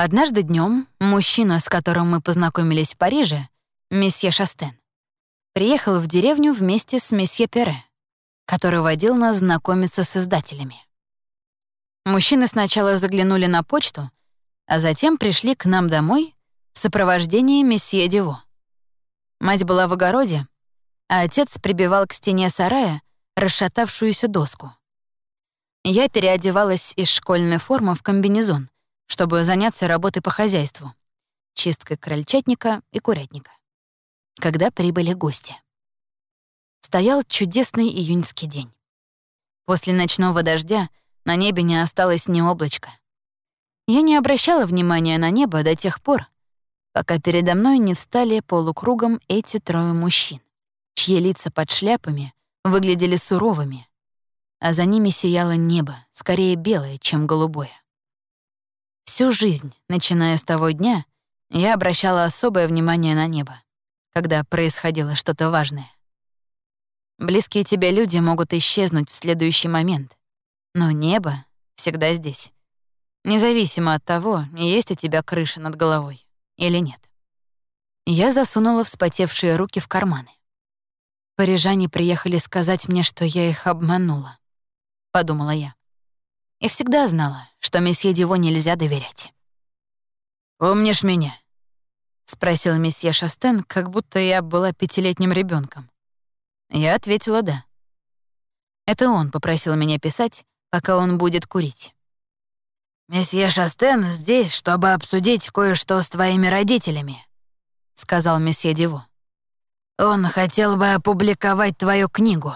Однажды днем мужчина, с которым мы познакомились в Париже, месье Шастен, приехал в деревню вместе с месье Пере, который водил нас знакомиться с издателями. Мужчины сначала заглянули на почту, а затем пришли к нам домой в сопровождении месье Диво. Мать была в огороде, а отец прибивал к стене сарая расшатавшуюся доску. Я переодевалась из школьной формы в комбинезон, чтобы заняться работой по хозяйству, чисткой крольчатника и курятника. Когда прибыли гости. Стоял чудесный июньский день. После ночного дождя на небе не осталось ни облачка. Я не обращала внимания на небо до тех пор, пока передо мной не встали полукругом эти трое мужчин, чьи лица под шляпами выглядели суровыми, а за ними сияло небо, скорее белое, чем голубое. Всю жизнь, начиная с того дня, я обращала особое внимание на небо, когда происходило что-то важное. Близкие тебе люди могут исчезнуть в следующий момент, но небо всегда здесь, независимо от того, есть у тебя крыша над головой или нет. Я засунула вспотевшие руки в карманы. Парижане приехали сказать мне, что я их обманула, подумала я. И всегда знала, что месье Диво нельзя доверять. «Помнишь меня?» — спросил месье Шастен, как будто я была пятилетним ребенком. Я ответила «да». Это он попросил меня писать, пока он будет курить. «Месье Шастен здесь, чтобы обсудить кое-что с твоими родителями», — сказал месье Диво. «Он хотел бы опубликовать твою книгу».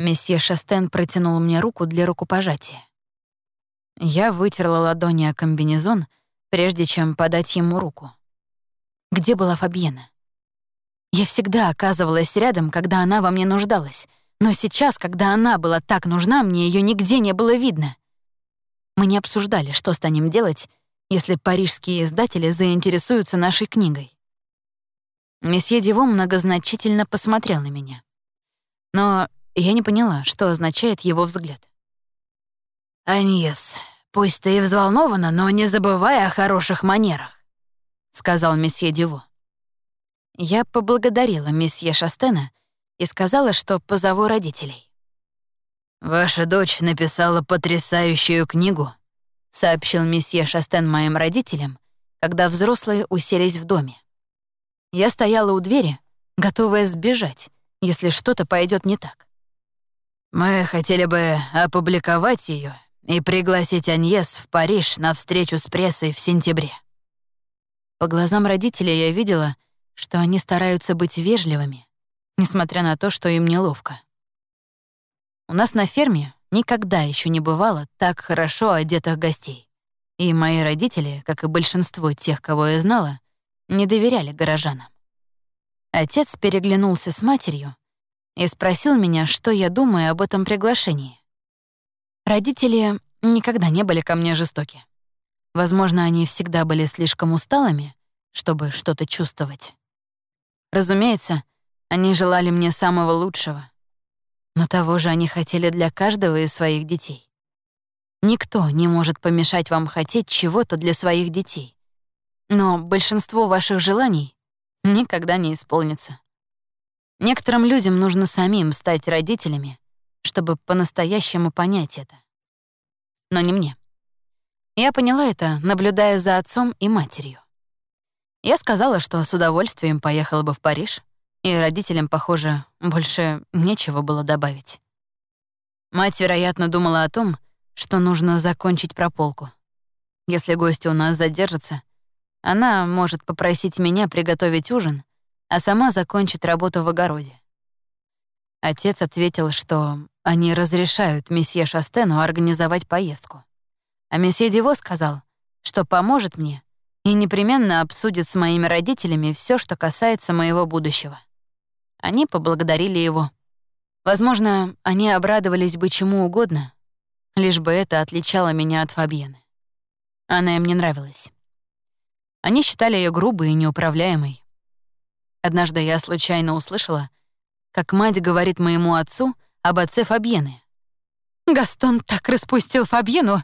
Месье Шастен протянул мне руку для рукопожатия. Я вытерла ладони о комбинезон, прежде чем подать ему руку. Где была Фабьена? Я всегда оказывалась рядом, когда она во мне нуждалась, но сейчас, когда она была так нужна, мне ее нигде не было видно. Мы не обсуждали, что станем делать, если парижские издатели заинтересуются нашей книгой. Месье Диво многозначительно посмотрел на меня. Но я не поняла, что означает его взгляд. «Аньес, пусть ты и взволнована, но не забывай о хороших манерах», — сказал месье Диво. Я поблагодарила месье Шастена и сказала, что позову родителей. «Ваша дочь написала потрясающую книгу», — сообщил месье Шастен моим родителям, когда взрослые уселись в доме. Я стояла у двери, готовая сбежать, если что-то пойдет не так. Мы хотели бы опубликовать ее и пригласить Аньес в Париж на встречу с прессой в сентябре. По глазам родителей я видела, что они стараются быть вежливыми, несмотря на то, что им неловко. У нас на ферме никогда еще не бывало так хорошо одетых гостей. И мои родители, как и большинство тех, кого я знала, не доверяли горожанам. Отец переглянулся с матерью, и спросил меня, что я думаю об этом приглашении. Родители никогда не были ко мне жестоки. Возможно, они всегда были слишком усталыми, чтобы что-то чувствовать. Разумеется, они желали мне самого лучшего. Но того же они хотели для каждого из своих детей. Никто не может помешать вам хотеть чего-то для своих детей. Но большинство ваших желаний никогда не исполнится. Некоторым людям нужно самим стать родителями, чтобы по-настоящему понять это. Но не мне. Я поняла это, наблюдая за отцом и матерью. Я сказала, что с удовольствием поехала бы в Париж, и родителям, похоже, больше нечего было добавить. Мать, вероятно, думала о том, что нужно закончить прополку. Если гости у нас задержатся, она может попросить меня приготовить ужин, а сама закончит работу в огороде. Отец ответил, что они разрешают месье Шастену организовать поездку. А месье Диво сказал, что поможет мне и непременно обсудит с моими родителями все, что касается моего будущего. Они поблагодарили его. Возможно, они обрадовались бы чему угодно, лишь бы это отличало меня от Фабьены. Она им не нравилась. Они считали ее грубой и неуправляемой, Однажды я случайно услышала, как мать говорит моему отцу об отце Фабьены. «Гастон так распустил Фабьену,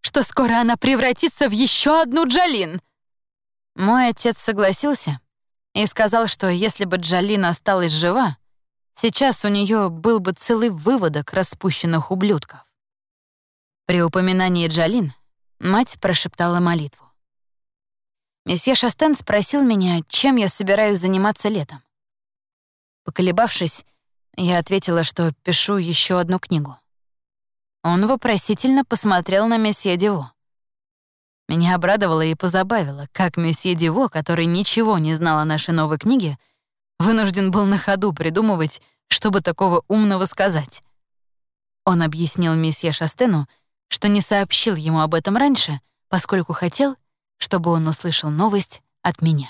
что скоро она превратится в еще одну Джалин. Мой отец согласился и сказал, что если бы Джалин осталась жива, сейчас у нее был бы целый выводок распущенных ублюдков. При упоминании Джалин мать прошептала молитву. Месье Шастен спросил меня, чем я собираюсь заниматься летом. Поколебавшись, я ответила, что пишу еще одну книгу. Он вопросительно посмотрел на месье Диво. Меня обрадовало и позабавило, как месье Диво, который ничего не знал о нашей новой книге, вынужден был на ходу придумывать, чтобы такого умного сказать. Он объяснил месье Шастену, что не сообщил ему об этом раньше, поскольку хотел, чтобы он услышал новость от меня.